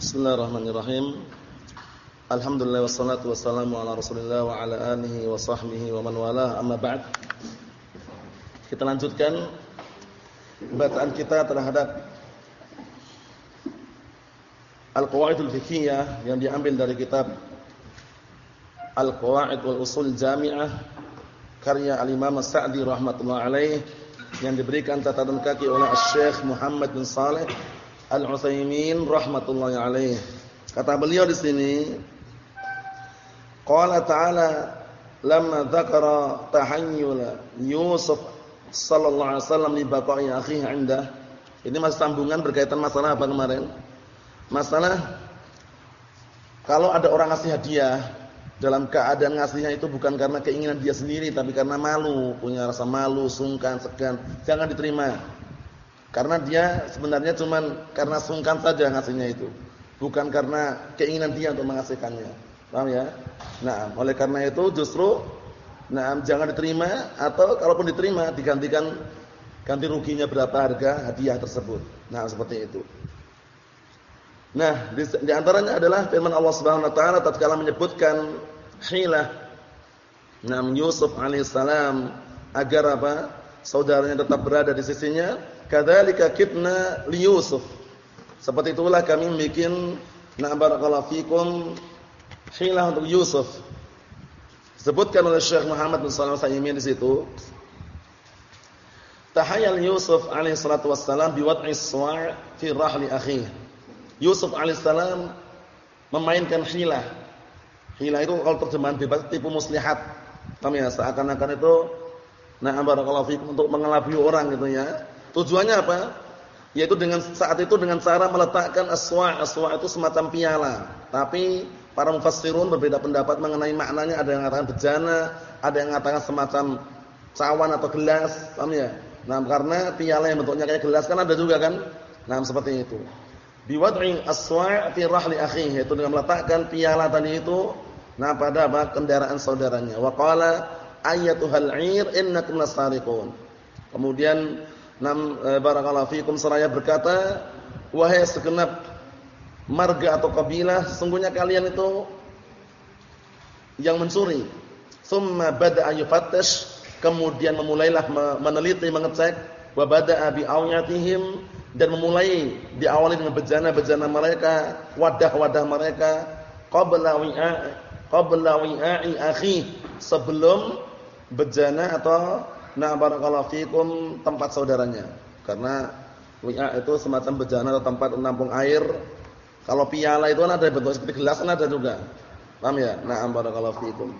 Bismillahirrahmanirrahim. Alhamdulillah wassalatu wassalamu ala Rasulillah wa ala alihi wa sahbihi wa man wala amma ba'd. Kita lanjutkan bacaan kita terhadap Al-Qawaidul Fiqhiyah yang diambil dari kitab Al-Qawaid wal Usul Jami'ah karya Al-Imam As-Sa'di rahimatullah alaih yang diberikan catatan kaki oleh Syekh Muhammad bin Saleh Al-Utsaimin rahimatullah alaih. Kata beliau di sini, qala ta'ala lamma dzakara tahayyul Yusuf sallallahu alaihi wasallam li baqa'i akhihi 'inda. Ini masih sambungan berkaitan masalah apa kemarin? Masalah kalau ada orang ngasih hadiah dalam keadaan ngasihnya itu bukan karena keinginan dia sendiri tapi karena malu, punya rasa malu, sungkan, segan, jangan diterima. Karena dia sebenarnya cuma karena sungkan saja ngasihnya itu. Bukan karena keinginan dia untuk mengasihkannya. Paham ya? Nah, oleh karena itu justru nah jangan diterima atau kalaupun diterima digantikan ganti ruginya berapa harga hadiah tersebut. Nah, seperti itu. Nah, di, di antaranya adalah firman Allah Subhanahu wa taala tatkala menyebutkan hilah Nabi Yusuf alaihissalam agar apa? Saudaranya tetap berada di sisinya Kadzalika kitna li Yusuf. Seperti itulah kami bikin na barakallahu fikum hilah untuk Yusuf. Sebutkan oleh Syekh Muhammad bin Shalih Al-Utsaimin di situ. Tahayyal Yusuf alaihi salatu wassalam biwad'i suwa' fi rahli akhihi. Yusuf alaihi salam memainkan hilah. Hilah itu kalau terjemahan bebas tipu muslihat. Paham ya? Seakan-akan itu nah barakallahu untuk mengelabui orang gitu ya. Tujuannya apa? Yaitu dengan saat itu dengan cara meletakkan aswa' aswa' itu semacam piala. Tapi para mufassirun berbeda pendapat mengenai maknanya. Ada yang mengatakan bejana, ada yang mengatakan semacam cawan atau gelas, paham ya? Nah, karena piala yang bentuknya kayak gelas kan ada juga kan? Nah, seperti itu. Biwad'i aswa' fi rahli akhihi, itu dengan meletakkan piala tadi itu nah pada apa? kendaraan saudaranya. Wa qala ayyatuhal 'ir innakum lasariqun. Kemudian Nam e, barakallahu fikum seraya berkata, wahai segenap marga atau kabilah, sesungguhnya kalian itu yang mencuri. Summa bada'a yufattish, kemudian memulailah meneliti, mengecek, wa bada'a bi'awyatihim dan memulai diawali dengan bejana-bejana mereka, wadah-wadah mereka qabla wi'a qabla wi'a'i akhi sebelum bejana atau Nah barakallahu fikum tempat saudaranya. Karena wi'a itu semacam bejana atau tempat menampung air. Kalau piala itu kan ada bentuk seperti gelas kan ada juga. Paham ya? Nah barakallahu fikum.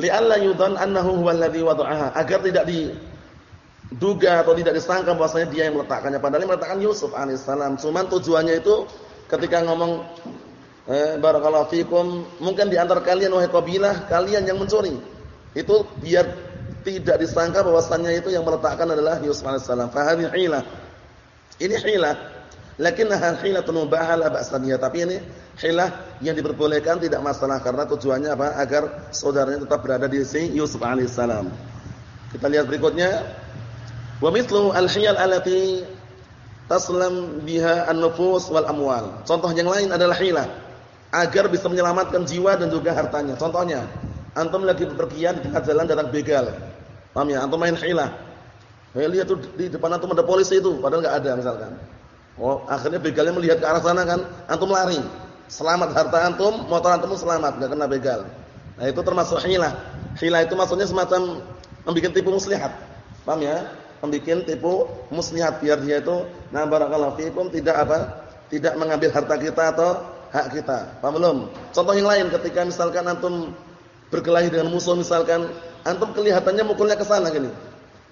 Li'alla yudhan annahu huwa alladhi wada'aha. Agar tidak diduga atau tidak disangka bahwasanya dia yang meletakkannya. Padahal meletakkan Yusuf alaihissalam. Cuman tujuannya itu ketika ngomong eh, barakallahu fikum, mungkin di antara kalian wahai kabilah, kalian yang mencuri. Itu biar tidak disangka bahwasannya itu yang meletakkan adalah Yusuf alaihissalam. Fahadhi hilah. Ini hilah. Lakinnaha hilatun mubahah la ba'saniyah. Tapi ini hilah yang diperbolehkan tidak masalah karena tujuannya apa? Agar saudaranya tetap berada di sisi Yusuf alaihissalam. Kita lihat berikutnya. Wa mithlu al-hiyal allati taslam biha an-nufus wal amwal. Contoh yang lain adalah hilah agar bisa menyelamatkan jiwa dan juga hartanya. Contohnya, antum lagi bepergian di tengah jalan datang begal. Paham ya? Antum main hilah. Eh, lihat tuh di depan antum ada polisi itu, padahal enggak ada misalkan. Oh, akhirnya begalnya melihat ke arah sana kan, antum lari. Selamat harta antum, motor antum selamat, enggak kena begal. Nah, itu termasuk hilah. Hilah itu maksudnya semacam membuat tipu muslihat. Paham ya? Membuat tipu muslihat biar dia itu nah barakallahu fikum tidak apa? Tidak mengambil harta kita atau hak kita. Paham belum? Contoh yang lain ketika misalkan antum berkelahi dengan musuh misalkan Antum kelihatannya mukulnya ke sana gini.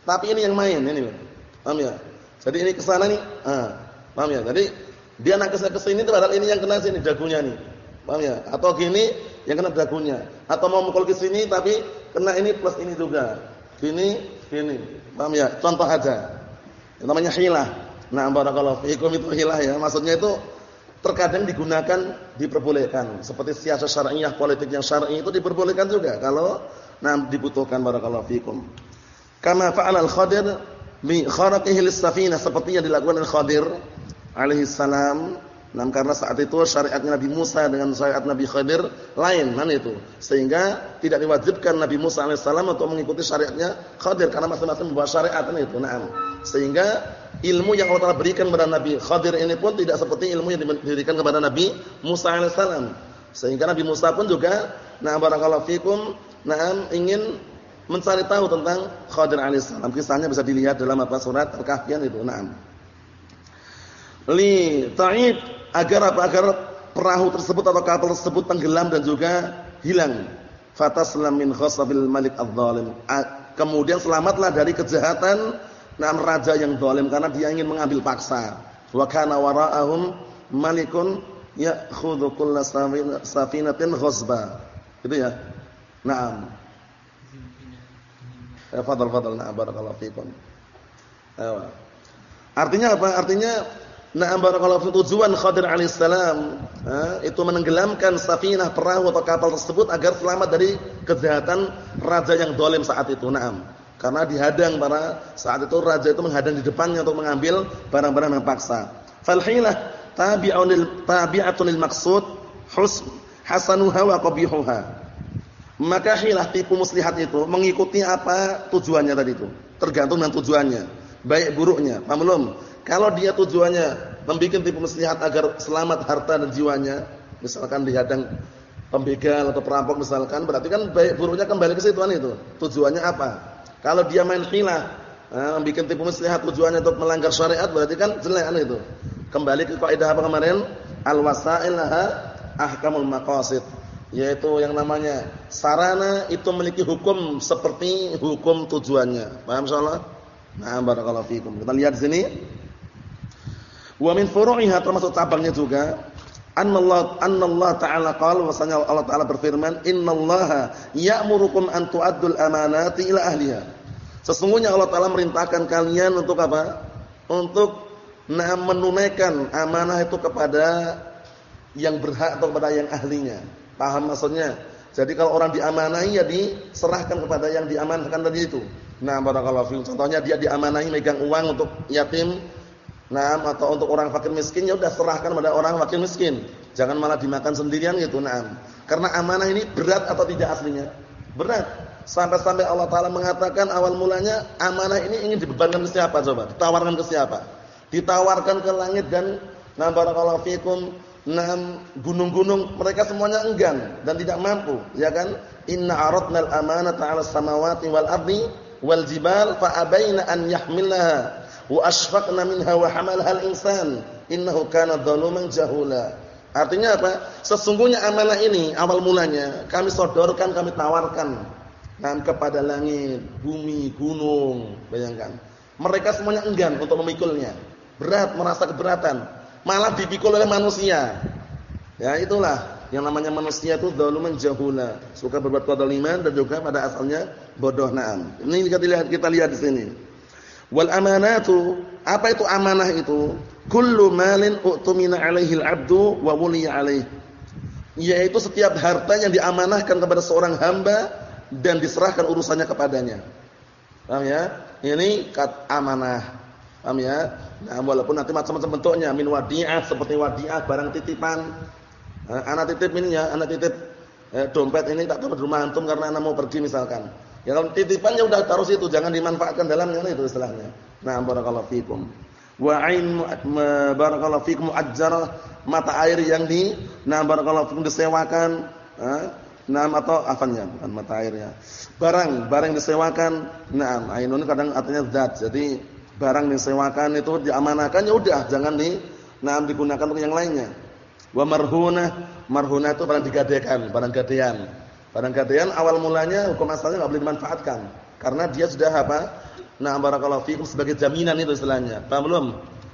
Tapi ini yang main ini. Paham ya? Jadi ini ke sana nih. Ah, paham ya? Jadi dia nangkesnya ke sini padahal ini yang kena sini dagunya nih. Paham ya? Atau gini yang kena dagunya. Atau mau mukul ke sini tapi kena ini plus ini juga. Gini, gini. Paham ya? Contoh aja. Yang namanya hilah. Nah, barakallahu fiikum itu hilah ya. Maksudnya itu terkadang digunakan diperbolehkan. Seperti siasat syar'iyah, politik yang syar'i itu diperbolehkan juga kalau Nah, dibutuhkan barakallahu fikum. Kama fa'ala al-Khadir bi kharaqihi lis-safinah seperti yang dilakukan oleh Khadir alaihi salam Nah, karena saat itu syariatnya Nabi Musa dengan syariat Nabi Khadir lain, mana itu. Sehingga tidak diwajibkan Nabi Musa alaihissalam untuk mengikuti syariatnya Khadir karena masing-masing membawa syariat itu. Nah, sehingga ilmu yang Allah Taala berikan kepada Nabi Khadir ini pun tidak seperti ilmu yang diberikan kepada Nabi Musa alaihissalam. Sehingga Nabi Musa pun juga, nah barakallahu fikum, nah ingin mencari tahu tentang Khadir alaihissalam. Kisahnya bisa dilihat dalam apa surat Al-Kahfian itu. Nah, li ta'id agar apa agar perahu tersebut atau kapal tersebut tenggelam dan juga hilang fataslam min khasabil malik adh-dhalim kemudian selamatlah dari kejahatan nam raja yang zalim karena dia ingin mengambil paksa. Wa kana wara'ahum malikun ya'khudhu kulla safinatin ghasba gitu ya? Na'am. Ya fadal fadal na'am barakallahu fikum. Artinya apa? Artinya Nah, barakallahu fi tujuan Khadir alaihissalam itu menenggelamkan safinah perahu atau kapal tersebut agar selamat dari kejahatan raja yang dolim saat itu. Naam. Karena dihadang para saat itu raja itu menghadang di depannya untuk mengambil barang-barang yang paksa. Falhilah tabi'un tabi'atun lil maqsud husn hasanuha wa qabihuha. Maka hilah tipu muslihat itu mengikuti apa tujuannya tadi itu. Tergantung dengan tujuannya, baik buruknya. Paham belum? Kalau dia tujuannya membuat tipu muslihat agar selamat harta dan jiwanya, misalkan dihadang pembegal atau perampok misalkan, berarti kan baik buruknya kembali ke situan itu. Tujuannya apa? Kalau dia main hilah, eh, membuat tipu muslihat tujuannya untuk melanggar syariat, berarti kan jelek kan itu. Kembali ke kaidah apa kemarin? Al-wasail laha ahkamul maqasid. Yaitu yang namanya sarana itu memiliki hukum seperti hukum tujuannya. Paham insyaallah? Nah, barakallahu fikum. Kita lihat di sini. Wa min furu'iha termasuk cabangnya juga annallahu annallahu ta'ala qala wasanya Allah taala berfirman innallaha ya'murukum an tu'addul amanati ila ahliha. Sesungguhnya Allah taala merintahkan kalian untuk apa? Untuk nah menunaikan amanah itu kepada yang berhak atau kepada yang ahlinya. Paham maksudnya? Jadi kalau orang diamanahi ya diserahkan kepada yang diamanahkan tadi itu. Nah, barakallahu fiikum. Contohnya dia diamanahi megang uang untuk yatim Nah, atau untuk orang fakir miskin ya udah serahkan pada orang fakir miskin. Jangan malah dimakan sendirian gitu. Nah, karena amanah ini berat atau tidak aslinya? Berat. Sampai-sampai Allah taala mengatakan awal mulanya amanah ini ingin dibebankan ke siapa coba? Ditawarkan ke siapa? Ditawarkan ke langit dan nah barakallahu fikum Nah, gunung-gunung mereka semuanya enggan dan tidak mampu, ya kan? Inna aradnal amanata 'alas samawati wal ardi wal jibal fa abaina an yahmilnaha wa asfaqna minha wa hamalha al-insan innahu kana dhaluman jahula. Artinya apa? Sesungguhnya amanah ini awal mulanya kami sodorkan, kami tawarkan nah, kepada langit, bumi, gunung. Bayangkan. Mereka semuanya enggan untuk memikulnya. Berat, merasa keberatan. Malah dipikul oleh manusia. Ya, itulah yang namanya manusia itu zaluman jahula, suka berbuat kezaliman dan juga pada asalnya bodoh na'am. Ini kita lihat kita lihat di sini. Wal amanatu, apa itu amanah itu? Kullu malin u'tumina 'alaihi al-'abdu wa wuliya 'alaihi. Yaitu setiap harta yang diamanahkan kepada seorang hamba dan diserahkan urusannya kepadanya. Paham ya? Ini kat amanah. Paham ya? Nah, walaupun nanti macam-macam bentuknya, min wadi'ah seperti wadi'ah barang titipan. Nah, anak titip ini ya, anak titip eh, dompet ini tak tahu di rumah antum karena anak mau pergi misalkan. Ya kalau titipannya udah taruh situ, jangan dimanfaatkan dalamnya itu istilahnya. Nah, barakallahu fikum. Wa ain barakallahu fikum muajjarah mata air yang di nah barakallahu fikum disewakan, nah atau afanya bukan mata airnya. Barang, barang disewakan. Nah, ainun kadang artinya zat. Jadi barang disewakan itu diamanahkan ya udah, jangan di nah digunakan untuk yang lainnya. Wa marhunah, marhunah itu barang digadekan, barang gadean. Barang gadaian awal mulanya hukum asalnya enggak boleh dimanfaatkan karena dia sudah apa? Nah, barakallahu fikum sebagai jaminan itu istilahnya. Paham belum?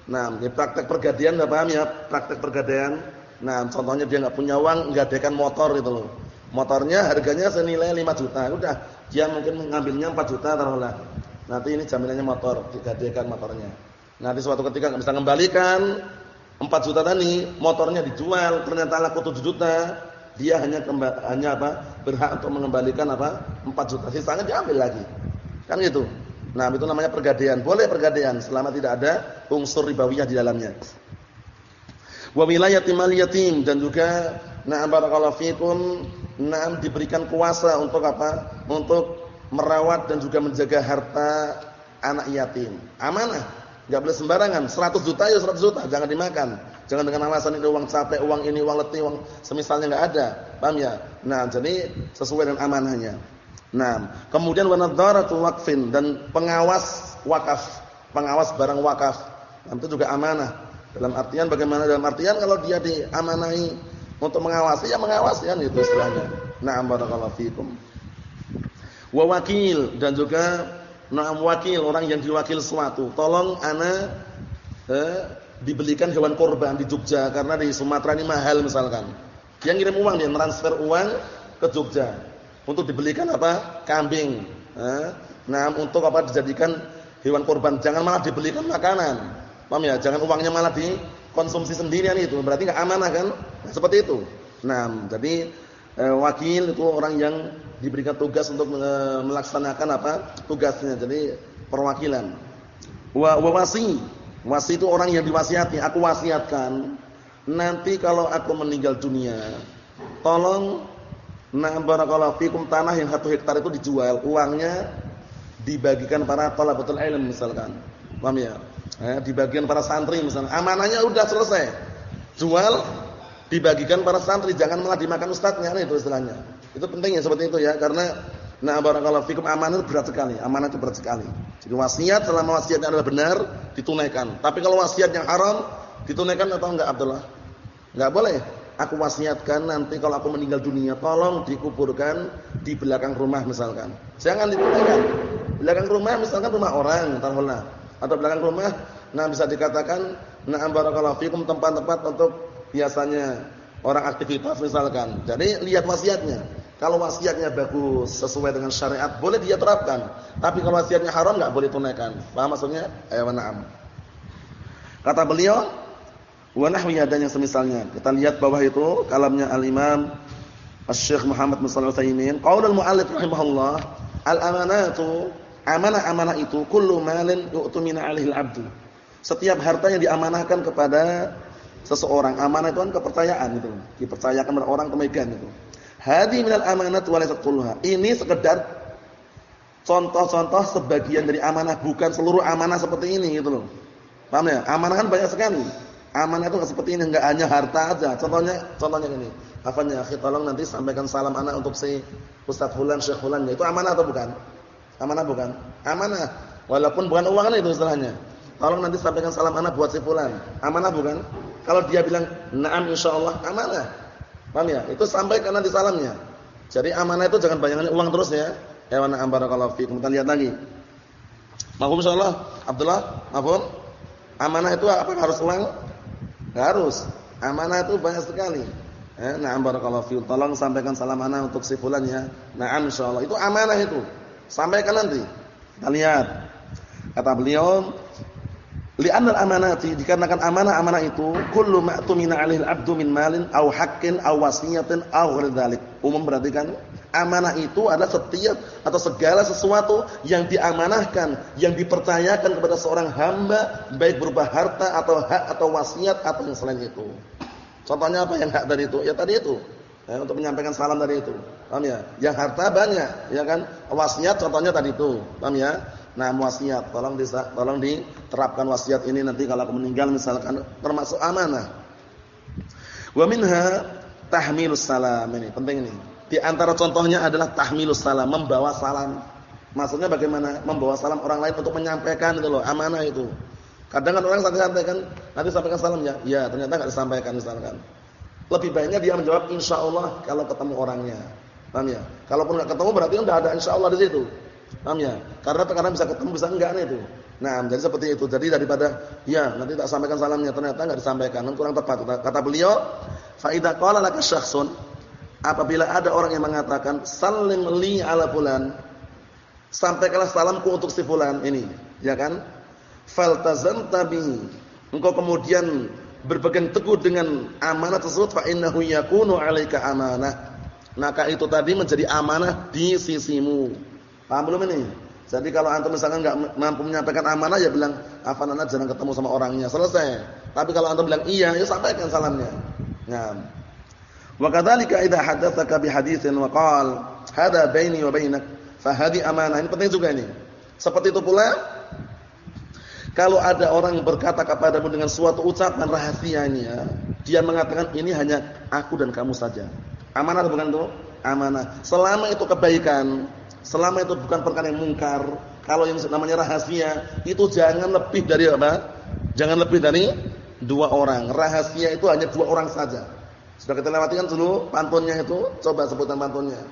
Nah, ini praktek pergadaian enggak paham ya? Praktek pergadaian. Nah, contohnya dia enggak punya uang, nggadekan motor gitu loh. Motornya harganya senilai 5 juta. Udah, dia mungkin mengambilnya 4 juta taruhlah. Nanti ini jaminannya motor, digadaikan motornya. Nanti suatu ketika enggak bisa kembalikan 4 juta tadi, motornya dijual, ternyata laku 7 juta dia hanya hanya apa? berhak untuk mengembalikan apa? 4 juta. Sisanya diambil lagi. Kan gitu. Nah, itu namanya pergadaian. Boleh pergadaian selama tidak ada unsur ribawiyah di dalamnya. Wa wilayati yatim dan juga na'am barakallahu fikum na'am diberikan kuasa untuk apa? Untuk merawat dan juga menjaga harta anak yatim. Amanah. Enggak boleh sembarangan. 100 juta ya 100 juta, jangan dimakan. Jangan dengan alasan ini uang capek, uang ini, uang letih, uang semisalnya enggak ada. Paham ya? Nah, jadi sesuai dengan amanahnya. Nah, kemudian wanadharatu waqfin dan pengawas wakaf, pengawas barang wakaf. Nah, itu juga amanah. Dalam artian bagaimana dalam artian kalau dia diamanahi untuk mengawasi ya mengawasi kan itu istilahnya. Na'am barakallahu fikum. Wa wakil dan juga na'am wakil orang yang diwakil suatu. Tolong ana eh, dibelikan hewan korban di Jogja karena di Sumatera ini mahal misalkan. Yang ngirim uang dia transfer uang ke Jogja untuk dibelikan apa? kambing. Eh, nah, untuk apa dijadikan hewan korban, jangan malah dibelikan makanan. Paham ya? Jangan uangnya malah dikonsumsi sendirian itu. Berarti enggak amanah kan? Nah, seperti itu. Nah, jadi e, wakil itu orang yang diberikan tugas untuk e, melaksanakan apa? tugasnya. Jadi perwakilan. Wa, wa wasi. Wasi itu orang yang diwasiati. Aku wasiatkan nanti kalau aku meninggal dunia, tolong nah barakallahu fikum tanah yang satu hektar itu dijual, uangnya dibagikan para talabatul ilm misalkan. Paham ya? Eh, di bagian para santri misalnya. Amanahnya udah selesai. Jual dibagikan para santri, jangan malah dimakan ustadznya itu istilahnya. Itu penting ya seperti itu ya karena nah barakallahu fikum amanah itu berat sekali. Amanah itu berat sekali. Jadi wasiat selama wasiatnya adalah benar ditunaikan. Tapi kalau wasiat yang haram ditunaikan atau enggak Abdullah? Enggak boleh. Aku wasiatkan nanti kalau aku meninggal dunia tolong dikuburkan di belakang rumah misalkan. Jangan ditunaikan. Belakang rumah misalkan rumah orang, taruhlah atau belakang rumah, nah bisa dikatakan na'am barakallahu fikum tempat-tempat untuk biasanya orang aktivitas misalkan. Jadi lihat wasiatnya. Kalau wasiatnya bagus sesuai dengan syariat boleh dia terapkan. Tapi kalau wasiatnya haram enggak boleh tunaikan. Paham maksudnya? Eh na'am. Kata beliau wa nahwi yang semisalnya. Kita lihat bawah itu kalamnya al-Imam Asy-Syaikh Muhammad bin Shalih Al-Utsaimin, qaulul muallif rahimahullah, al-amanatu Amanah-amanah itu kullu malin yu'tumina 'alaihi al-'abdu. Setiap harta yang diamanahkan kepada seseorang, amanah itu kan kepercayaan itu. Dipercayakan kepada orang pemegang itu. Hadi minal amanat wa laysat kulluha. Ini sekedar contoh-contoh sebagian dari amanah, bukan seluruh amanah seperti ini gitu loh. Paham ya? Amanah kan banyak sekali. Amanah itu enggak seperti ini, enggak hanya harta aja. Contohnya contohnya ini. Hafalnya, akhi tolong nanti sampaikan salam anak untuk si Ustaz Fulan, Syekh Fulan. Itu amanah atau bukan? Amanah bukan? Amanah. Walaupun bukan uang itu istilahnya. Tolong nanti sampaikan salam anak buat si fulan. Amanah bukan? Kalau dia bilang na'am insyaallah amanah. Paham ya? Itu sampaikan nanti salamnya. Jadi amanah itu jangan banyakan uang terus ya. Ya wa na'am barakallahu fiikum. Kita lihat lagi. Mahfum insyaallah. Abdullah, mahfum? Amanah itu apa harus uang? Enggak harus. Amanah itu banyak sekali. Eh, na'am barakallahu fiikum. Tolong sampaikan salam anak untuk si fulan ya. Na'am insyaallah. Itu amanah itu. Sampaikan nanti. Kita lihat. Kata beliau, li'anna al-amanati dikarenakan amanah-amanah itu kullu ma'tumina 'alaihi al-'abdu min malin aw haqqin aw wasiyatin aw ghairi Umum berarti kan amanah itu adalah setiap atau segala sesuatu yang diamanahkan, yang dipercayakan kepada seorang hamba baik berupa harta atau hak atau wasiat atau yang selain itu. Contohnya apa yang hak tadi itu? Ya tadi itu ya, untuk menyampaikan salam dari itu. Paham ya? Yang harta banyak, ya kan? Wasiat contohnya tadi itu. Paham ya? Nah, wasiat tolong di, tolong diterapkan wasiat ini nanti kalau aku meninggal misalkan termasuk amanah. Wa minha tahmilus salam ini, penting ini. Di antara contohnya adalah tahmilus salam, membawa salam. Maksudnya bagaimana? Membawa salam orang lain untuk menyampaikan itu loh, amanah itu. Kadang kan orang santai-santai kan, nanti sampaikan salam ya. Ya, ternyata enggak disampaikan misalkan. Lebih baiknya dia menjawab insya Allah kalau ketemu orangnya. Paham ya? Kalaupun enggak ketemu berarti enggak ada insya Allah di situ. Paham ya? Karena terkadang bisa ketemu bisa enggak nih itu. Nah, jadi seperti itu. Jadi daripada ya nanti tak sampaikan salamnya ternyata enggak disampaikan, kan kurang tepat. Kata beliau, fa idza qala laka syakhsun apabila ada orang yang mengatakan salim li ala fulan sampaikanlah salamku untuk si fulan ini, ya kan? Faltazamta bi. Engkau kemudian berpegang teguh dengan amanah tersebut fa innahu yakunu 'alaika amanah. Maka itu tadi menjadi amanah di sisimu. Paham belum ini? Jadi kalau antum misalkan enggak mampu menyampaikan amanah ya bilang, "Afan anak jarang ketemu sama orangnya." Selesai. Tapi kalau antum bilang iya, ya sampaikan salamnya. Nah. Wa kadzalika idza haddatsaka bi haditsin wa qala hadha baini wa bainak fa hadhi amanah. Ini penting juga ini. Seperti itu pula kalau ada orang berkata kepadamu dengan suatu ucapan rahasianya, dia mengatakan ini hanya aku dan kamu saja. Amanah bukan itu? Amanah. Selama itu kebaikan, selama itu bukan perkara yang mungkar, kalau yang namanya rahasia itu jangan lebih dari apa? Jangan lebih dari dua orang. Rahasia itu hanya dua orang saja. Sudah kita lewati kan dulu pantunnya itu, coba sebutan pantunnya.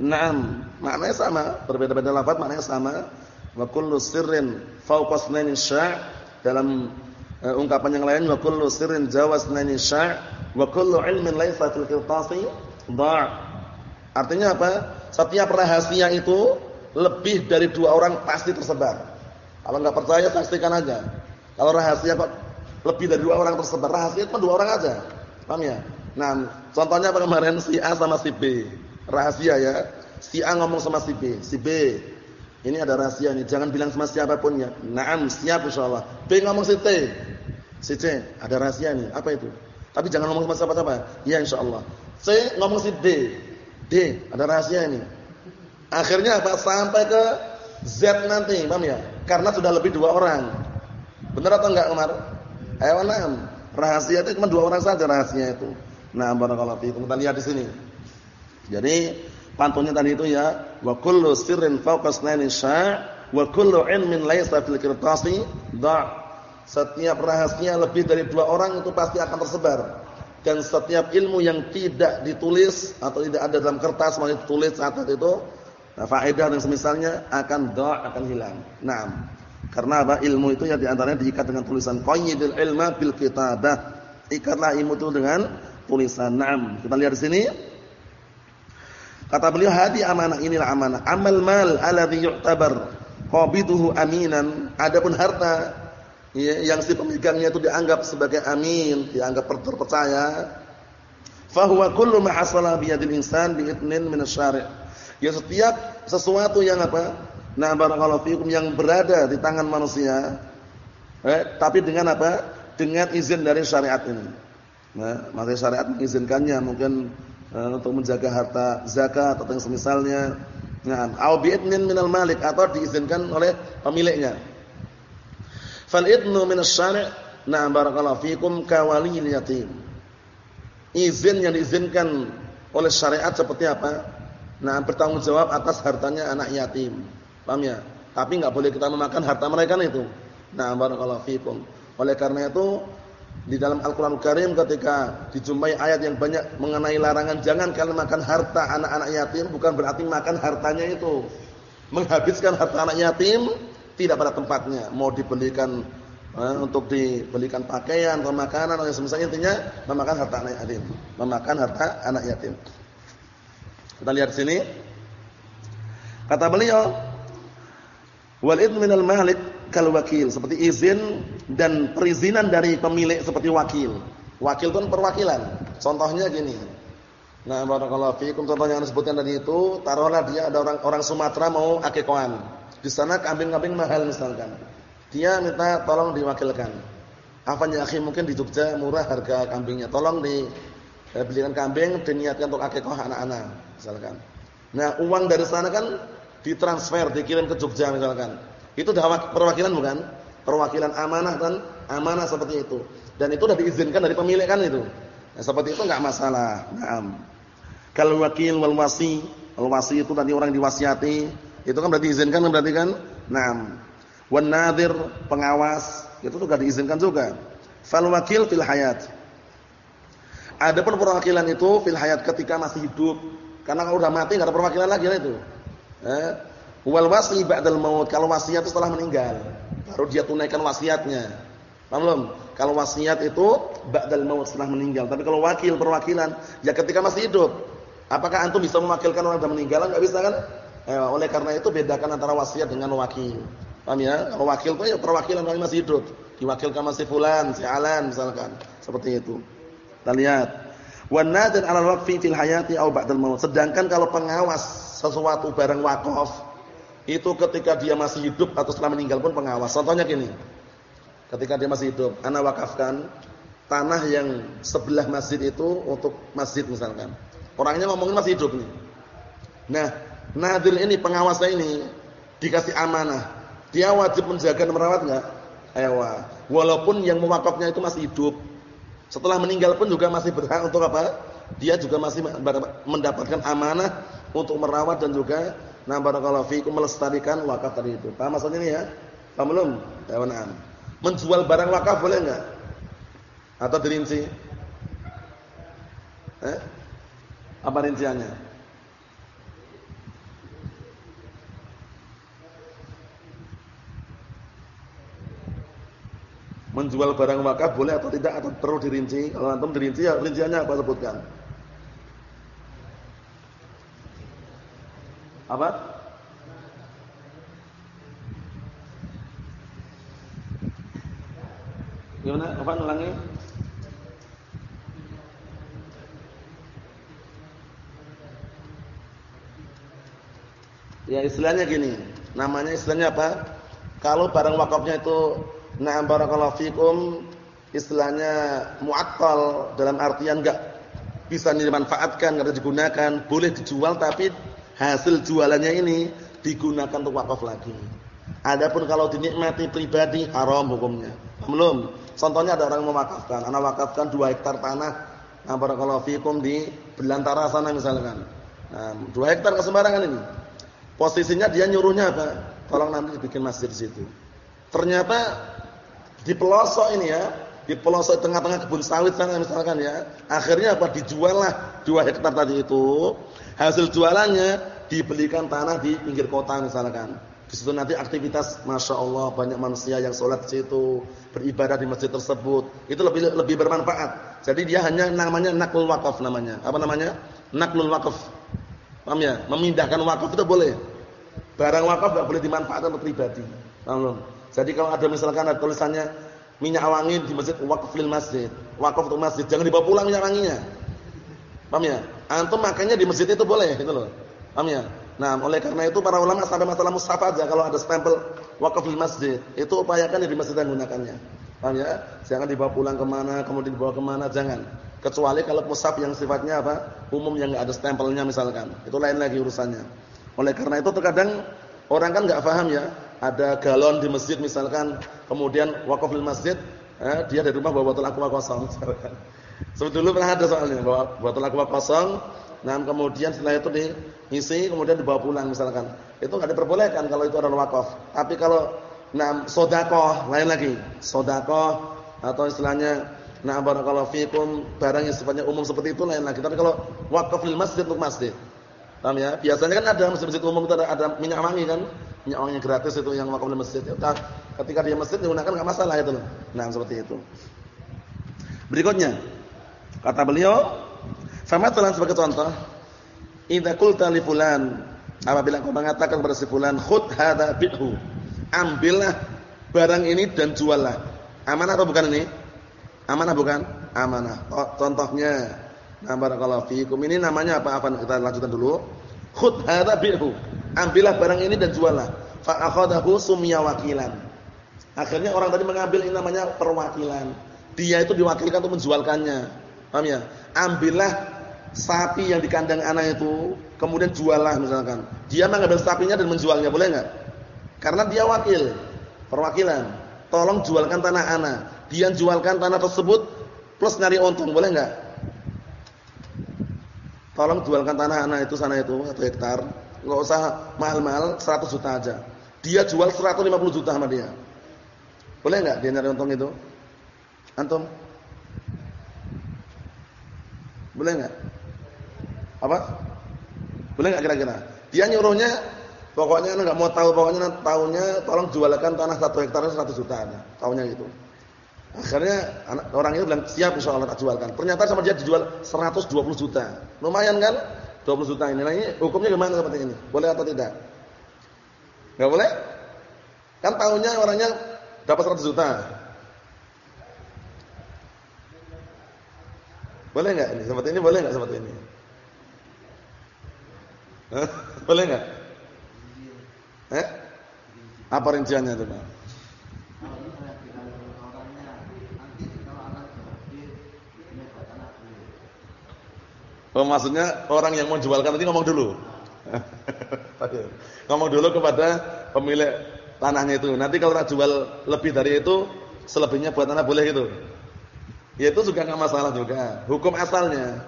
Naam, maknanya sama, berbeda-beda lafaz maknanya sama. Wa kullu sirrin fawqa dalam uh, ungkapan yang lain wa kullu sirrin jawaz itsnaini sya' wa kullu ilmin laysa fil qirtasi dha'. Artinya apa? Setiap rahasia itu lebih dari dua orang pasti tersebar. Kalau enggak percaya saksikan aja. Kalau rahasia kok lebih dari dua orang tersebar, rahasia itu dua orang aja. Paham ya? Nah, contohnya apa kemarin si A sama si B rahasia ya. Si A ngomong sama si B, si B, ini ada rahasia nih, jangan bilang sama siapa pun ya. Naam, siap insyaallah. B ngomong si T. Si C, ada rahasia nih, apa itu? Tapi jangan ngomong sama siapa-siapa. Ya insyaallah. C ngomong si D. D, ada rahasia ini. Akhirnya apa? Sampai ke Z nanti, paham ya? Karena sudah lebih dua orang. Benar atau enggak, Umar? Ayo naam. Rahasia itu cuma dua orang saja rahasia itu. Nah, barakallahu fiikum. Kita lihat di sini. Jadi pantunnya tadi itu ya wa kullu sirrin fawqa isnaini sya' wa kullu ilmin laysa fil qirtasi dha'. Setiap rahasia lebih dari dua orang itu pasti akan tersebar. Dan setiap ilmu yang tidak ditulis atau tidak ada dalam kertas malah ditulis saat itu nah, faedah dan semisalnya akan dha' akan hilang. Naam. Karena apa? Ilmu itu ya di antaranya diikat dengan tulisan qayyidul ilma bil kitabah. Ikatlah ilmu itu dengan tulisan. Naam. Kita lihat di sini. Kata beliau hadi amanah inilah amanah. Amal mal alladhi yu'tabar qabiduhu aminan. Adapun harta ya, yang si pemegangnya itu dianggap sebagai amin, dianggap terpercaya. Fahuwa kullu ma hasala bi yadil insan bi idnin min asy-syari'. Ya setiap sesuatu yang apa? Nah barakallahu fikum yang berada di tangan manusia eh, tapi dengan apa? Dengan izin dari syariat ini. Nah, maksudnya syariat mengizinkannya mungkin uh, untuk menjaga harta zakat atau yang semisalnya. Nah, au bi'idnin minal malik atau diizinkan oleh pemiliknya. Fal idnu minas syari' na barakallahu fikum kawaliyil yatim. Izin yang diizinkan oleh syariat seperti apa? Nah, bertanggung jawab atas hartanya anak yatim. Paham ya? Tapi enggak boleh kita memakan harta mereka itu. Nah, barakallahu fikum. Oleh karena itu di dalam Al-Quran Karim ketika dijumpai ayat yang banyak mengenai larangan jangan kalian makan harta anak-anak yatim bukan berarti makan hartanya itu menghabiskan harta anak yatim tidak pada tempatnya mau dibelikan eh, untuk dibelikan pakaian atau makanan atau yang semisal intinya memakan harta anak yatim memakan harta anak yatim kita lihat sini kata beliau wal minal malik kal wakil seperti izin dan perizinan dari pemilik seperti wakil. Wakil itu kan perwakilan. Contohnya gini. Nah, barakallahu fiikum contohnya yang disebutkan tadi itu, taruhlah dia ada orang orang Sumatera mau akikoan. Di sana kambing-kambing mahal misalkan. Dia minta tolong diwakilkan. Afanya akhi mungkin di Jogja murah harga kambingnya. Tolong di eh, belikan kambing diniatkan untuk akikah anak-anak misalkan. Nah, uang dari sana kan ditransfer, dikirim ke Jogja misalkan. Itu perwakilan bukan? Perwakilan amanah dan amanah seperti itu. Dan itu sudah diizinkan dari pemilik kan itu. Nah, seperti itu enggak masalah. Naam. Kalau wakil wal wasi, wal wasi itu tadi orang diwasiati, itu kan berarti diizinkan berarti kan? Naam. Wan pengawas, itu juga diizinkan juga. Fal wakil fil hayat. Adapun perwakilan itu fil hayat ketika masih hidup. Karena kalau sudah mati enggak ada perwakilan lagi lah itu. Eh, Wal wasi ba'dal maut. Kalau wasiat itu setelah meninggal, baru dia tunaikan wasiatnya. Paham belum? Kalau wasiat itu ba'dal maut setelah meninggal. Tapi kalau wakil perwakilan, ya ketika masih hidup. Apakah antum bisa mewakilkan orang yang meninggal? Enggak bisa kan? Eh, oleh karena itu bedakan antara wasiat dengan wakil. Paham ya? Kalau wakil itu ya perwakilan orang masih hidup. Diwakilkan masih fulan, si alan misalkan. Seperti itu. Kita lihat. Wan 'ala al-waqfi fil hayati aw ba'dal maut. Sedangkan kalau pengawas sesuatu barang wakaf itu ketika dia masih hidup atau setelah meninggal pun pengawas. Contohnya gini. Ketika dia masih hidup, ana wakafkan tanah yang sebelah masjid itu untuk masjid misalkan. Orangnya ngomongin masih hidup nih. Nah, nadir ini pengawasnya ini dikasih amanah. Dia wajib menjaga dan merawat enggak? Ewa. Walaupun yang mewakafnya itu masih hidup. Setelah meninggal pun juga masih berhak untuk apa? Dia juga masih mendapatkan amanah untuk merawat dan juga nah barakallahu fikum melestarikan wakaf tadi itu. Paham maksudnya ini ya? Paham belum? Ya, Menjual barang wakaf boleh enggak? Atau dirinci? Eh? Apa rinciannya? Menjual barang wakaf boleh atau tidak atau perlu dirinci? Kalau antum dirinci ya rinciannya apa sebutkan? Apa? Gimana? Apa ulangi? Ya istilahnya gini, namanya istilahnya apa? Kalau barang wakafnya itu na'am barakallahu fikum istilahnya mu'attal dalam artian enggak bisa dimanfaatkan, enggak digunakan, boleh dijual tapi hasil jualannya ini digunakan untuk wakaf lagi. Adapun kalau dinikmati pribadi haram hukumnya. Belum. Contohnya ada orang mewakafkan, anak wakafkan 2 hektar tanah, nah barakallahu fikum di belantara sana misalkan. Nah, 2 hektar kesembarangan ini. Posisinya dia nyuruhnya apa? Tolong nanti dibikin masjid di situ. Ternyata di pelosok ini ya, di pelosok tengah-tengah kebun sawit sana misalkan ya. Akhirnya apa? Dijual lah 2 hektar tadi itu. Hasil jualannya dibelikan tanah di pinggir kota misalkan. Di situ nanti aktivitas Masya Allah banyak manusia yang sholat di situ, beribadah di masjid tersebut. Itu lebih lebih bermanfaat. Jadi dia hanya namanya naklul wakaf namanya. Apa namanya? Naklul wakaf. Paham ya? Memindahkan wakaf itu boleh. Barang wakaf enggak boleh dimanfaatkan untuk pribadi. Paham Jadi kalau ada misalkan ada tulisannya minyak wangi di masjid wakaf lil masjid, wakaf untuk masjid, jangan dibawa pulang minyak wanginya. Paham ya? Antum makanya di masjid itu boleh gitu loh. Paham ya? Nah, oleh karena itu para ulama sampai masalah mushaf aja kalau ada stempel wakaf masjid, itu upayakan di masjid yang menggunakannya. Paham ya? Jangan dibawa pulang ke mana, kemudian dibawa ke mana, jangan. Kecuali kalau mushaf yang sifatnya apa? Umum yang enggak ada stempelnya misalkan. Itu lain lagi urusannya. Oleh karena itu terkadang orang kan nggak paham ya, ada galon di masjid misalkan, kemudian wakaf di masjid, eh, dia dari rumah bawa botol aqua kosong. Sebetulnya pernah ada soalnya bawa botol aqua kosong, nah kemudian setelah itu diisi kemudian dibawa pulang misalkan. Itu nggak diperbolehkan kalau itu adalah wakaf. Tapi kalau nah sedekah lain lagi, sedekah atau istilahnya nah barakallahu fikum barang yang sifatnya umum seperti itu lain lagi. Tapi kalau wakaf di masjid untuk masjid Paham ya? Biasanya kan ada masjid-masjid umum itu ada, ada minyak wangi kan? Minyak wangi gratis itu yang wakaf di masjid. Ya, ketika dia masjid digunakan enggak masalah itu. Nah, seperti itu. Berikutnya, kata beliau, famatalan sebagai contoh, idza qulta li fulan, apabila kau mengatakan kepada si fulan, khudh hadza bi'hu. Ambillah barang ini dan juallah. Amanah atau bukan ini? Amanah bukan? Amanah. Oh, contohnya Nah, barakallahu fiikum. Ini namanya apa? Apa kita lanjutkan dulu. Khudh hadza bi'hu. Ambillah barang ini dan juallah. Fa akhadahu sumya wakilan. Akhirnya orang tadi mengambil ini namanya perwakilan. Dia itu diwakilkan untuk menjualkannya. Paham ya? Ambillah sapi yang di kandang anak itu, kemudian juallah misalkan. Dia mengambil sapinya dan menjualnya, boleh enggak? Karena dia wakil, perwakilan. Tolong jualkan tanah anak. Dia jualkan tanah tersebut plus nyari untung, boleh enggak? Tolong jualkan tanah anak itu sana itu satu hektar, nggak usah mahal-mahal 100 juta aja. Dia jual 150 juta sama dia. Boleh nggak dia nyari untung itu? Antum? Boleh nggak? Apa? Boleh nggak kira-kira? Dia nyuruhnya pokoknya nggak mau tahu pokoknya tahunya tolong jualkan tanah satu hektar 100 juta aja. Tahunya gitu. Akhirnya orang itu bilang siap insya Allah tak jualkan. Ternyata sama dia dijual 120 juta. Lumayan kan? 20 juta ini. Nah hukumnya gimana seperti ini? Boleh atau tidak? Gak boleh? Kan tahunnya orangnya dapat 100 juta. Boleh nggak ini? Seperti ini boleh nggak seperti ini? Boleh enggak? Eh? Apa rinciannya itu, Pak? Oh, maksudnya orang yang mau jualkan tadi ngomong dulu. ngomong dulu kepada pemilik tanahnya itu. Nanti kalau tak jual lebih dari itu, selebihnya buat tanah boleh gitu. Ya itu juga nggak masalah juga. Hukum asalnya,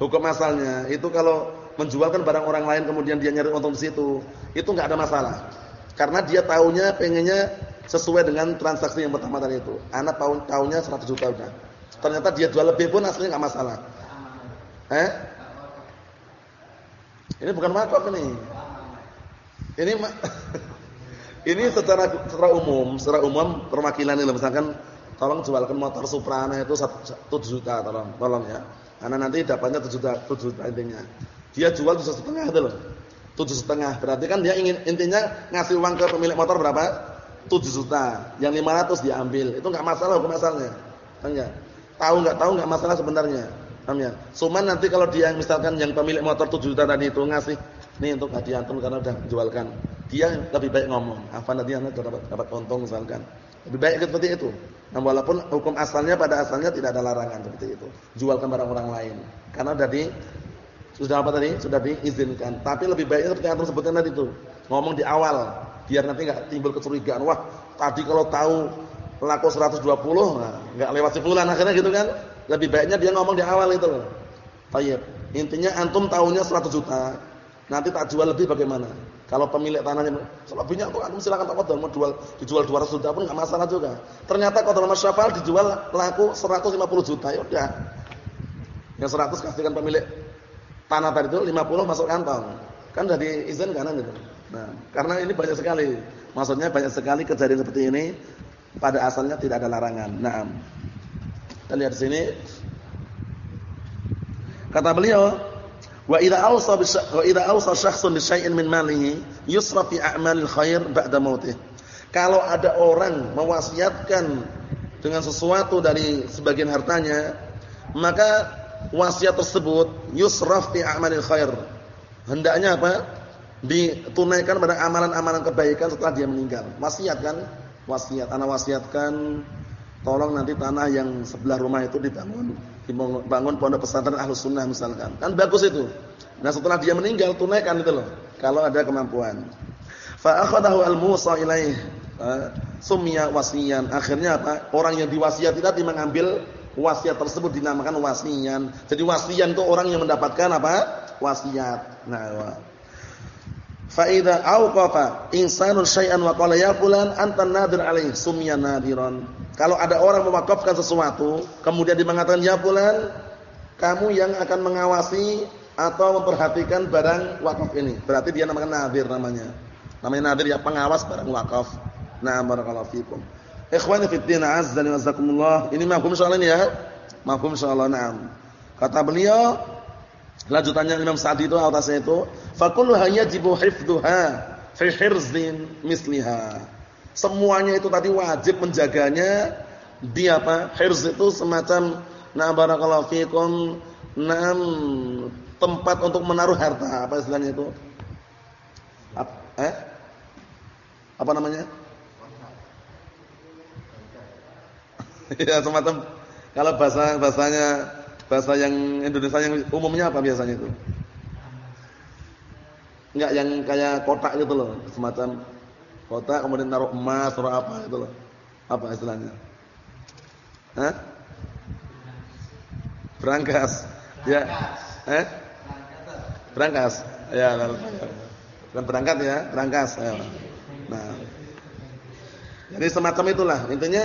hukum asalnya itu kalau menjualkan barang orang lain kemudian dia nyari untung di situ, itu nggak ada masalah. Karena dia tahunya pengennya sesuai dengan transaksi yang pertama tadi itu. Anak tahun tahunnya 100 juta udah. Ternyata dia jual lebih pun aslinya nggak masalah. Eh? Ini bukan wakaf ini. Ini ini secara secara umum, secara umum perwakilan ini misalkan tolong jualkan motor Suprana itu 1 juta tolong, tolong ya. Karena nanti dapatnya 7 juta, 7 juta intinya. Dia jual 7 setengah itu loh. 7 setengah. Berarti kan dia ingin intinya ngasih uang ke pemilik motor berapa? 7 juta. Yang 500 diambil. Itu enggak masalah hukum asalnya. Tanya. Tahu enggak tahu enggak masalah sebenarnya. Paham ya? Cuman nanti kalau dia misalkan yang pemilik motor 7 juta tadi itu ngasih nih untuk hadiah antum karena udah jualkan. Dia lebih baik ngomong, apa nanti anak dapat dapat untung misalkan. Lebih baik seperti itu. Nah, walaupun hukum asalnya pada asalnya tidak ada larangan seperti itu. Jualkan barang orang lain. Karena dari sudah apa tadi? Sudah diizinkan. Tapi lebih baiknya seperti antum sebutkan tadi itu. Ngomong di awal biar nanti enggak timbul kecurigaan. Wah, tadi kalau tahu laku 120 nah, lewat sebulan akhirnya gitu kan lebih baiknya dia ngomong di awal itu loh. Baik. Intinya antum tahunya 100 juta. Nanti tak jual lebih bagaimana? Kalau pemilik tanahnya selebihnya tuh antum silakan tak mau jual dijual 200 juta pun enggak masalah juga. Ternyata kalau Mas Syafal dijual laku 150 juta ya udah. Yang 100 kasihkan pemilik tanah tadi itu 50 masuk kantong. Kan sudah diizinkan gitu. Nah, karena ini banyak sekali. Maksudnya banyak sekali kejadian seperti ini pada asalnya tidak ada larangan. Nah, kita lihat sini. Kata beliau, wa idza awsa wa idza awsa syakhsun bi syai'in min malihi yusra fi a'malil khair ba'da mautih. Kalau ada orang mewasiatkan dengan sesuatu dari sebagian hartanya, maka wasiat tersebut yusraf fi a'malil khair. Hendaknya apa? Ditunaikan pada amalan-amalan kebaikan setelah dia meninggal. Wasiat kan? Wasiat. Ana wasiatkan tolong nanti tanah yang sebelah rumah itu dibangun dibangun pondok pesantren Ahlus Sunnah misalkan. Kan bagus itu. Nah, setelah dia meninggal tunaikan itu loh kalau ada kemampuan. Fa akhadahu al-musa ilaih sumya wasiyan. Akhirnya apa? Orang yang diwasiati tadi mengambil wasiat tersebut dinamakan wasiyan. Jadi wasiyan itu orang yang mendapatkan apa? Wasiat. Nah, fa idza awqafa insanun syai'an wa qala ya fulan anta nadir alaih sumya nadiran. Kalau ada orang mewakafkan sesuatu, kemudian dia mengatakan, "Ya fulan, kamu yang akan mengawasi atau memperhatikan barang wakaf ini." Berarti dia namanya nadir namanya. Namanya nadir ya pengawas barang wakaf. Nah, barakallahu fikum. Ikhwani fi din, azza wa jazakumullah. Ini mafhum soal ini ya? Mafhum insyaallah, na'am. Kata beliau, lanjutannya Imam Sa'di itu atasnya itu, "Fa kullu yajibu hifdhuha fi hirzin misliha." Semuanya itu tadi wajib menjaganya di apa? Hirz itu semacam na barakallahu fikum nam tempat untuk menaruh harta, apa istilahnya itu? Ap, eh? Apa namanya? ya semacam kalau bahasa bahasanya bahasa yang Indonesia yang umumnya apa biasanya itu? Enggak yang kayak kotak gitu loh, semacam Kota kemudian taruh emas, taruh apa itu loh. Apa istilahnya? Hah? Berangkas. Ya. Eh? Berangkas. Ya, bukan berangkat ya, berangkas. Ya. Nah. Jadi semacam itulah. Intinya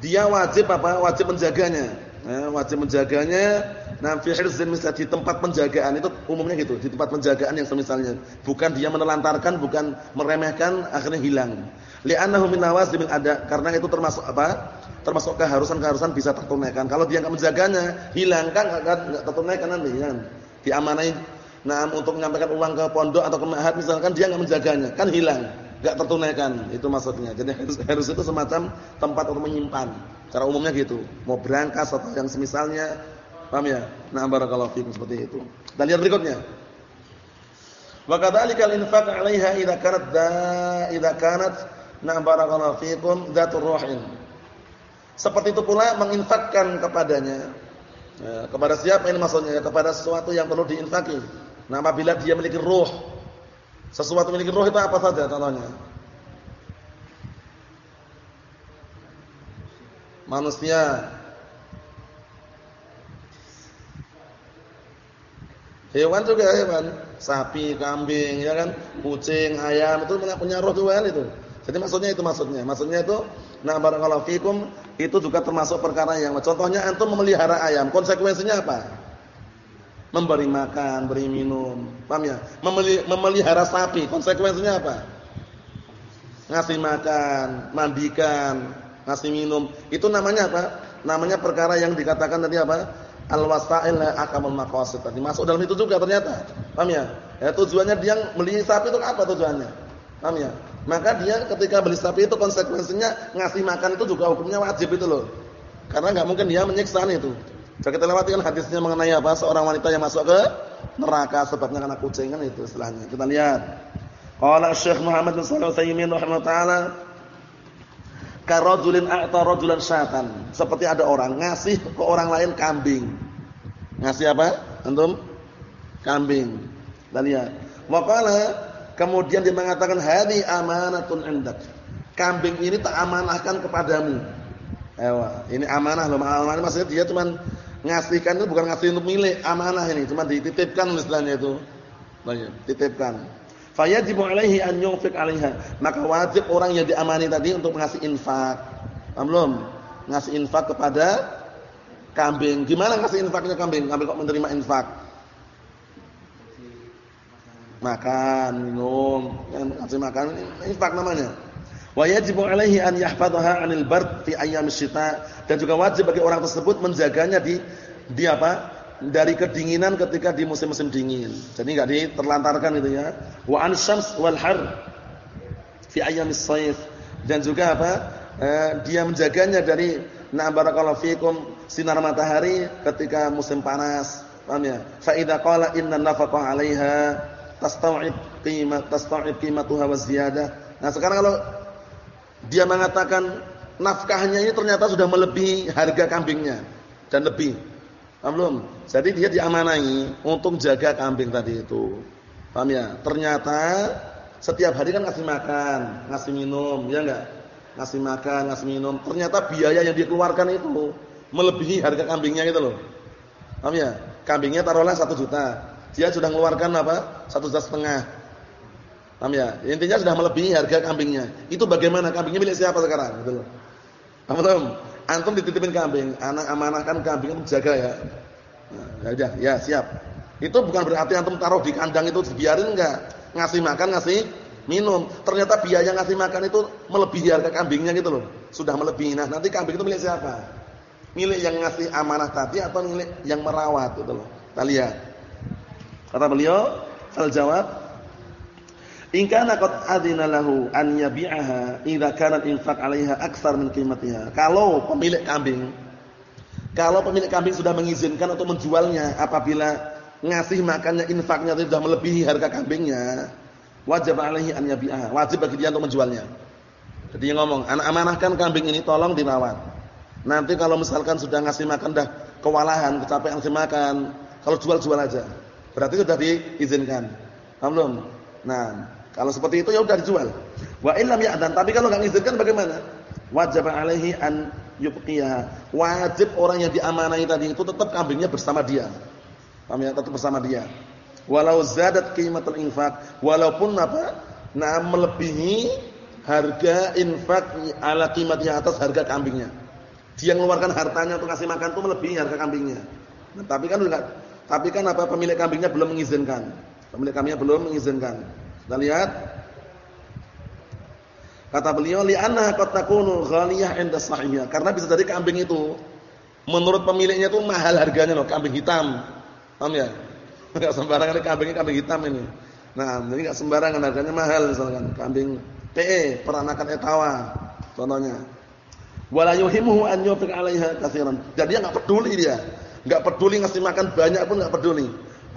dia wajib apa? Wajib menjaganya. Ya, wajib menjaganya Nah, fi hirzin misalnya di tempat penjagaan itu umumnya gitu, di tempat penjagaan yang semisalnya. Bukan dia menelantarkan, bukan meremehkan, akhirnya hilang. Li'annahu min nawazimil ada, karena itu termasuk apa? Termasuk keharusan-keharusan bisa tertunaikan. Kalau dia enggak menjaganya, hilang kan enggak tertunaikan nanti kan. Diamanai nah untuk menyampaikan uang ke pondok atau ke ma'had misalkan dia enggak menjaganya, kan hilang, enggak tertunaikan. Itu maksudnya. Jadi harus, itu semacam tempat untuk menyimpan. Cara umumnya gitu. Mau berangkas atau yang semisalnya Paham ya? Nah, barakallahu fikum seperti itu. Dan lihat berikutnya. Wa kadzalika al-infaq 'alaiha idza kanat idza kanat na barakallahu fikum dzatur ruhin. Seperti itu pula menginfakkan kepadanya. Ya, kepada siapa ini maksudnya? Kepada sesuatu yang perlu diinfaki. Nah, apabila dia memiliki ruh. Sesuatu memiliki ruh itu apa saja contohnya? Manusia, Hewan juga hewan, sapi, kambing, ya kan, kucing, ayam itu punya roh juga itu. Jadi maksudnya itu maksudnya. Maksudnya itu nah barakallahu fikum itu juga termasuk perkara yang contohnya antum memelihara ayam, konsekuensinya apa? Memberi makan, beri minum. Paham ya? Memelihara sapi, konsekuensinya apa? Ngasih makan, mandikan, ngasih minum. Itu namanya apa? Namanya perkara yang dikatakan tadi apa? al-wasail akamul maqasid tadi masuk dalam itu juga ternyata. Paham ya? Ya tujuannya dia beli sapi itu apa tujuannya? Paham ya? Maka dia ketika beli sapi itu konsekuensinya ngasih makan itu juga hukumnya wajib itu loh. Karena enggak mungkin dia menyiksa itu. Jadi kita lewati kan hadisnya mengenai apa? Seorang wanita yang masuk ke neraka sebabnya karena kucing kan itu istilahnya. Kita lihat. Qala Syekh Muhammad bin Shalih Al-Utsaimin rahimahullah karajulin a'ta rajulan syatan. Seperti ada orang ngasih ke orang lain kambing. Ngasih apa? Antum? Kambing. Dan lihat. Wa kemudian dia mengatakan hadi amanatun indak. Kambing ini tak amanahkan kepadamu. Ewa, ini amanah loh. Amanah maksudnya dia cuma ngasihkan itu bukan ngasih untuk milik, amanah ini cuma dititipkan istilahnya itu. Banyak, titipkan. Fayajibu alaihi an yunfiq 'alaiha. Maka wajib orang yang diamani tadi untuk mengasih infak. Paham belum? Ngasih infak kepada kambing. Gimana ngasih infaknya kambing? Kambing kok menerima infak? Makan, minum, ngasih makan infak namanya. Wa yajibu alaihi an yahfadhaha 'anil bard fi ayyamis syita dan juga wajib bagi orang tersebut menjaganya di di apa? dari kedinginan ketika di musim-musim dingin. Jadi enggak diterlantarkan itu ya. Wa an syams wal har fi ayamis sayf dan juga apa? Eh, dia menjaganya dari na barakallahu fikum sinar matahari ketika musim panas. Paham ya? Fa idza qala inna nafaqah 'alaiha tastaw'ib qimat tastaw'ib qimatuha wa ziyadah. Nah, sekarang kalau dia mengatakan nafkahnya ini ternyata sudah melebihi harga kambingnya dan lebih belum? Jadi dia diamanai untuk jaga kambing tadi itu. Paham ya? Ternyata setiap hari kan ngasih makan, ngasih minum, ya enggak? Ngasih makan, ngasih minum. Ternyata biaya yang dikeluarkan itu melebihi harga kambingnya gitu loh. Paham ya? Kambingnya taruhlah 1 juta. Dia sudah mengeluarkan apa? 1 juta setengah. Paham ya? Intinya sudah melebihi harga kambingnya. Itu bagaimana? Kambingnya milik siapa sekarang? Gitu loh. Paham belum? Antum dititipin kambing, anak amanahkan kambing untuk jaga ya. Nah, ya, ya siap. Itu bukan berarti antum taruh di kandang itu dibiarin enggak. Ngasih makan, ngasih minum. Ternyata biaya ngasih makan itu melebihi harga kambingnya gitu loh. Sudah melebihi. Nah, nanti kambing itu milik siapa? Milik yang ngasih amanah tadi atau milik yang merawat gitu loh. Kita lihat. Kata beliau, al jawab In kana qad adzina lahu an yabi'aha idza kanat infaq 'alaiha aktsar min qimatiha. Kalau pemilik kambing kalau pemilik kambing sudah mengizinkan untuk menjualnya apabila ngasih makannya infaknya sudah melebihi harga kambingnya, wajib alaihi an yabi'aha. Wajib bagi dia untuk menjualnya. Jadi dia ngomong, anak amanahkan kambing ini tolong dirawat. Nanti kalau misalkan sudah ngasih makan dah kewalahan, kecapean ngasih makan, kalau jual-jual aja. Berarti sudah diizinkan. Paham belum? Nah, kalau seperti itu ya udah dijual. Wa illam ya'dan, tapi kalau enggak ngizinkan bagaimana? Wajib alaihi an yubqiyaha. Wajib orang yang diamanai tadi itu tetap kambingnya bersama dia. Paham ya? Tetap bersama dia. Walau zadat qimatul infak, walaupun apa? Nah, melebihi harga infak ala qimatnya atas harga kambingnya. Dia mengeluarkan hartanya untuk kasih makan itu melebihi harga kambingnya. Nah, tapi kan enggak tapi kan apa pemilik kambingnya belum mengizinkan. Pemilik kambingnya belum mengizinkan. Kita lihat. Kata beliau li'annaha qad takunu ghaliyah 'inda sahibiha. Karena bisa jadi kambing itu menurut pemiliknya itu mahal harganya loh, kambing hitam. Paham ya? Enggak sembarangan kambingnya kambing hitam ini. Nah, jadi enggak sembarangan harganya mahal misalkan kambing PE, peranakan etawa contohnya. Wala yuhimuhu an yufiq 'alaiha katsiran. Jadi dia enggak peduli dia. Enggak peduli ngasih makan banyak pun enggak peduli.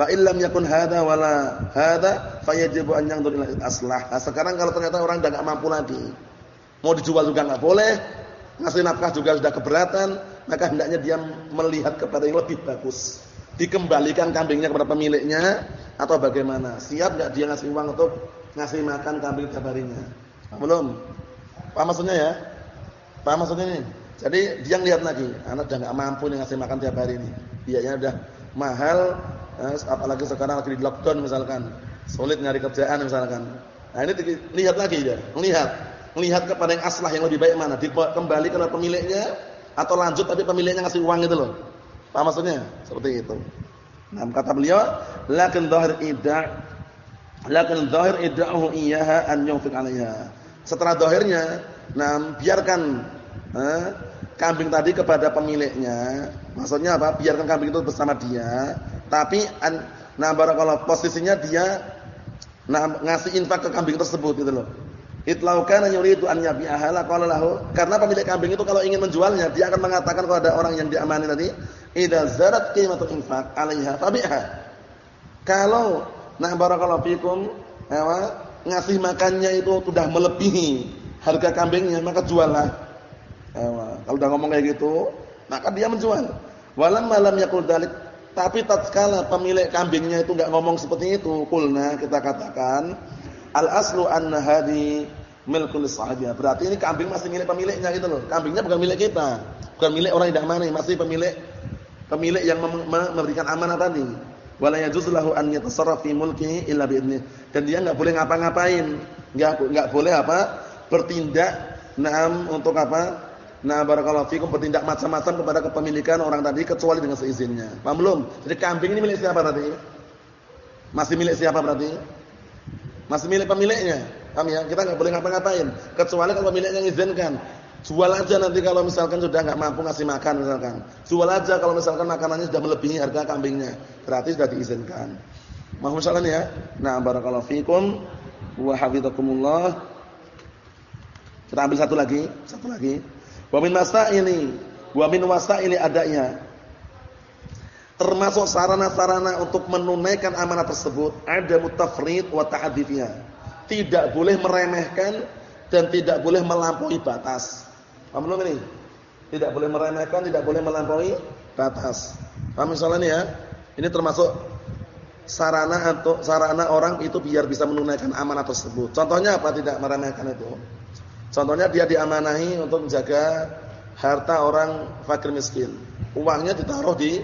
Fa illam yakun hadza wala hadza fayajibu an yanzur ila aslah. Nah, sekarang kalau ternyata orang enggak mampu lagi, mau dijual juga enggak boleh, ngasih nafkah juga sudah keberatan, maka hendaknya dia melihat kepada yang lebih bagus. Dikembalikan kambingnya kepada pemiliknya atau bagaimana? Siap enggak dia ngasih uang untuk ngasih makan kambing tiap harinya? Belum. Apa maksudnya ya? Paham maksudnya ini? Jadi dia lihat lagi, anak sudah enggak mampu nih ngasih makan tiap hari ini. Biayanya sudah mahal, apalagi sekarang lagi di lockdown misalkan. Sulit nyari kerjaan misalkan. Nah, ini lihat lagi dia, melihat, melihat kepada yang aslah yang lebih baik mana, dikembali ke pemiliknya atau lanjut tapi pemiliknya ngasih uang itu loh. Paham maksudnya? Seperti itu. Nah, kata beliau, lakin dhahir idda' lakin dhahir idda'uhu iyyaha an yunfiq 'alayha. Setelah dhahirnya, nah biarkan eh, kambing tadi kepada pemiliknya. Maksudnya apa? Biarkan kambing itu bersama dia, tapi nah barakallahu posisinya dia nah ngasih infak ke kambing tersebut gitu loh. Itlau kana yuridu an yabi'aha la qala lahu karena pemilik kambing itu kalau ingin menjualnya dia akan mengatakan kepada orang yang diamani tadi idza zarat qimatul infaq 'alaiha fabi'ha. Kalau nah barakallahu fikum ya, ngasih makannya itu sudah melebihi harga kambingnya maka juallah. Ya, kalau udah ngomong kayak gitu maka dia menjual. Walam malam yakul dalik tapi tatkala pemilik kambingnya itu enggak ngomong seperti itu, kulna kita katakan Al aslu anna hadi milkul sahabiah. Berarti ini kambing masih milik pemiliknya gitu loh. Kambingnya bukan milik kita. Bukan milik orang yang mana, masih pemilik pemilik yang memberikan amanah tadi. Wala yajuz lahu an yatasarraf fi mulkihi illa bi Dan dia enggak boleh ngapa-ngapain. Enggak enggak boleh apa? Bertindak na'am untuk apa? Nah, barakallahu fikum bertindak macam-macam kepada kepemilikan orang tadi kecuali dengan seizinnya. Paham belum? Jadi kambing ini milik siapa tadi? Masih milik siapa berarti? Masih milik pemiliknya. Paham ya? Kita enggak boleh ngapa-ngapain kecuali kalau pemiliknya mengizinkan. Jual aja nanti kalau misalkan sudah enggak mampu ngasih makan misalkan. Jual aja kalau misalkan makanannya sudah melebihi harga kambingnya. Berarti sudah diizinkan. Mohon salam ya. Nah, barakallahu fikum wa hafizakumullah. Kita ambil satu lagi, satu lagi. Wa min masaili wa min wasaili adanya termasuk sarana-sarana untuk menunaikan amanah tersebut ada mutafrid wa ta'difnya. Tidak boleh meremehkan dan tidak boleh melampaui batas. Paham belum ini? Tidak boleh meremehkan, tidak boleh melampaui batas. Paham misalnya ini ya? Ini termasuk sarana untuk sarana orang itu biar bisa menunaikan amanah tersebut. Contohnya apa tidak meremehkan itu? Contohnya dia diamanahi untuk menjaga harta orang fakir miskin. Uangnya ditaruh di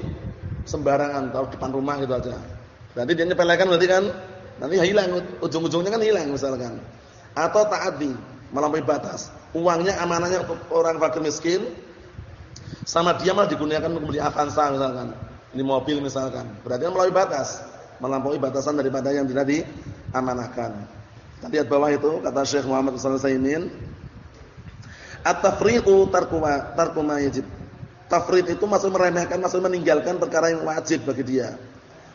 sembarangan taruh depan rumah gitu aja. Berarti dia nyepelekan berarti kan nanti hilang ujung-ujungnya kan hilang misalkan. Atau taati melampaui batas. Uangnya amanahnya untuk orang fakir miskin sama dia malah digunakan untuk beli Avanza misalkan. Ini mobil misalkan. Berarti kan melampaui batas, melampaui batasan daripada yang tidak diamanahkan. Kita lihat bawah itu kata Syekh Muhammad sallallahu alaihi wasallam At-tafriqu tarkuma tarkuma yajib Tafrid itu maksud meremehkan, maksud meninggalkan perkara yang wajib bagi dia.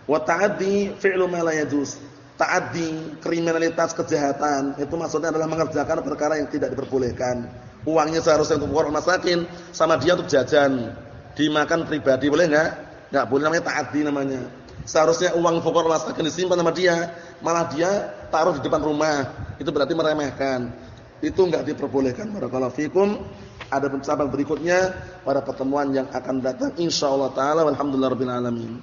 Wa ta'addi fi'lu ma la yajuz. Ta'addi, kriminalitas, kejahatan, itu maksudnya adalah mengerjakan perkara yang tidak diperbolehkan. Uangnya seharusnya untuk orang masakin, sama dia untuk jajan, dimakan pribadi, boleh enggak? Enggak boleh namanya ta'addi namanya. Seharusnya uang fuqara masakin disimpan sama dia, malah dia taruh di depan rumah. Itu berarti meremehkan. Itu enggak diperbolehkan. Barakallahu fikum. Ada cabang berikutnya pada pertemuan yang akan datang insyaallah taala walhamdulillahirabbil alamin.